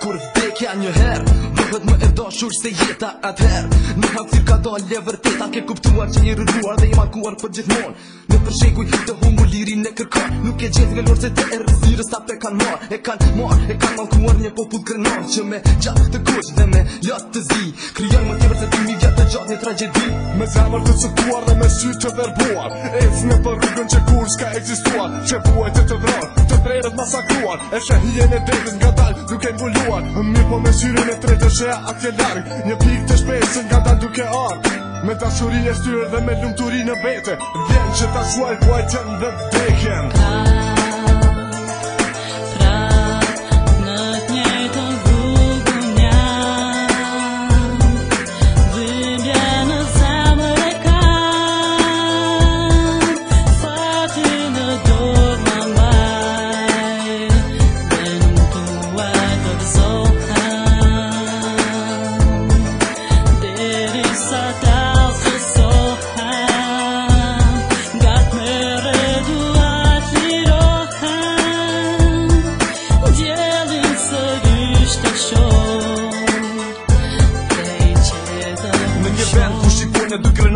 Kur vdekja një herë Nuhet më edoshur se jeta atëherë Në halë ka do le vërteta Ke kuptuar që një rëruar dhe i makuar për gjithmonë Në përshekuj të humbu lirin e kërkon Nuk e gjithë nga lorë se të e rëzirë Sa pe kanë marë, e kanë marë E kanë malkuar një popull kërnon Që me gjatë të kushë dhe me latë të zi Kryon më tjeve se të mi vjatë të gjatë një tragedi Me zemër të sëpuar dhe me sy të verbuar Ecë në për rrugën që kur s'ka egzistuar Që buaj të të dronë, të drejrët masakruar E shahien e devis nga dalë Tu ke voluar, mirë po me syrin e tretë që ja atë e larg, një pikë të shpesë nga ta duke ar. Me ta shurin e styrë dhe me lumëturin në vete Vjen që ta shuaj po e qënë dhe vdekjen Kaj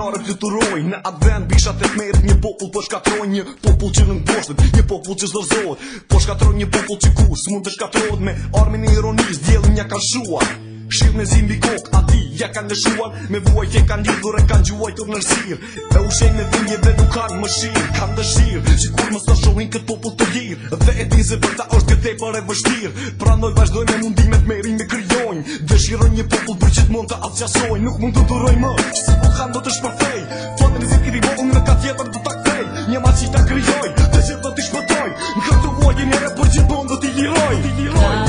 Shqiptarë fluturojnë Në adven bisha të të merit Një popull po shkatrojnë Një popull që në ndoshtet Një popull që zërzot Po shkatrojnë një popull që kur Së mund të shkatrojnë Me armin e ironis Djelën një kanë shua Këshirë me zimbi kokë Ati ja kanë lëshuar Me vuaj e kanë lidhur e kanë të nërësirë E u shenj me dhimje dhe nuk kanë më shirë Kanë dëshirë Që kur më së shohin këtë popull të lirë Dhe e din se përta është këtë e për e vështirë Pra ndoj vazhdoj me mundimet meri me kryojnë Dëshiroj një popull për që të mund të atësjasojnë Nuk mund të duroj më Që se po kanë do të shpërfej Fanë po në ka të të të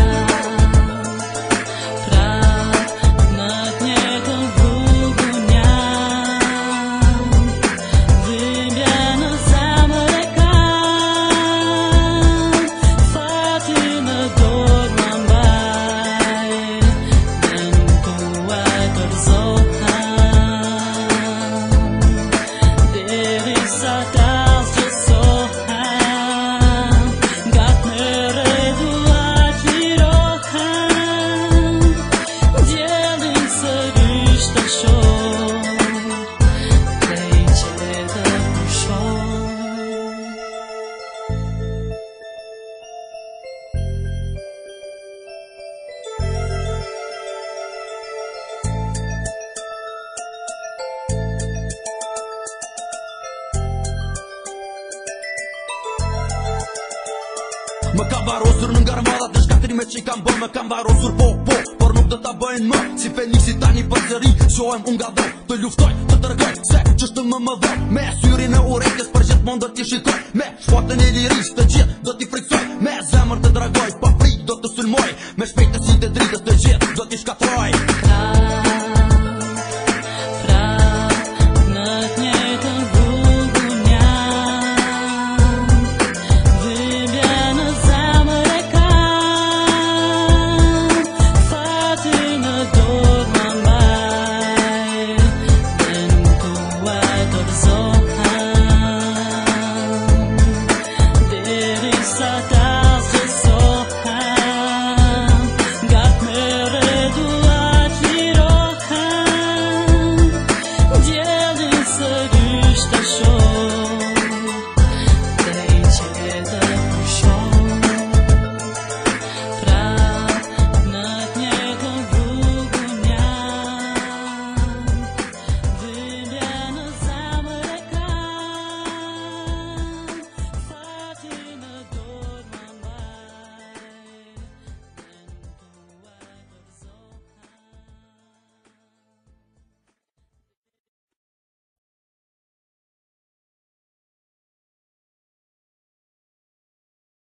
Më kam varosur në ngarmadat në shkatrime që i kam bërë Më kam varosur po, po, por nuk dhe ta bëjnë më Si si tani për zëri, shohem unë nga dhej Të luftoj, të tërgoj, se qështë më më dhej Me syrin në urejtës për gjithë mund dhe t'i shitoj Me shpatën e liris të gjithë dhe t'i friksoj Me zemër të dragoj, pa frik do të sulmoj Me shpejtës i të dritës të gjithë dhe t'i shkatroj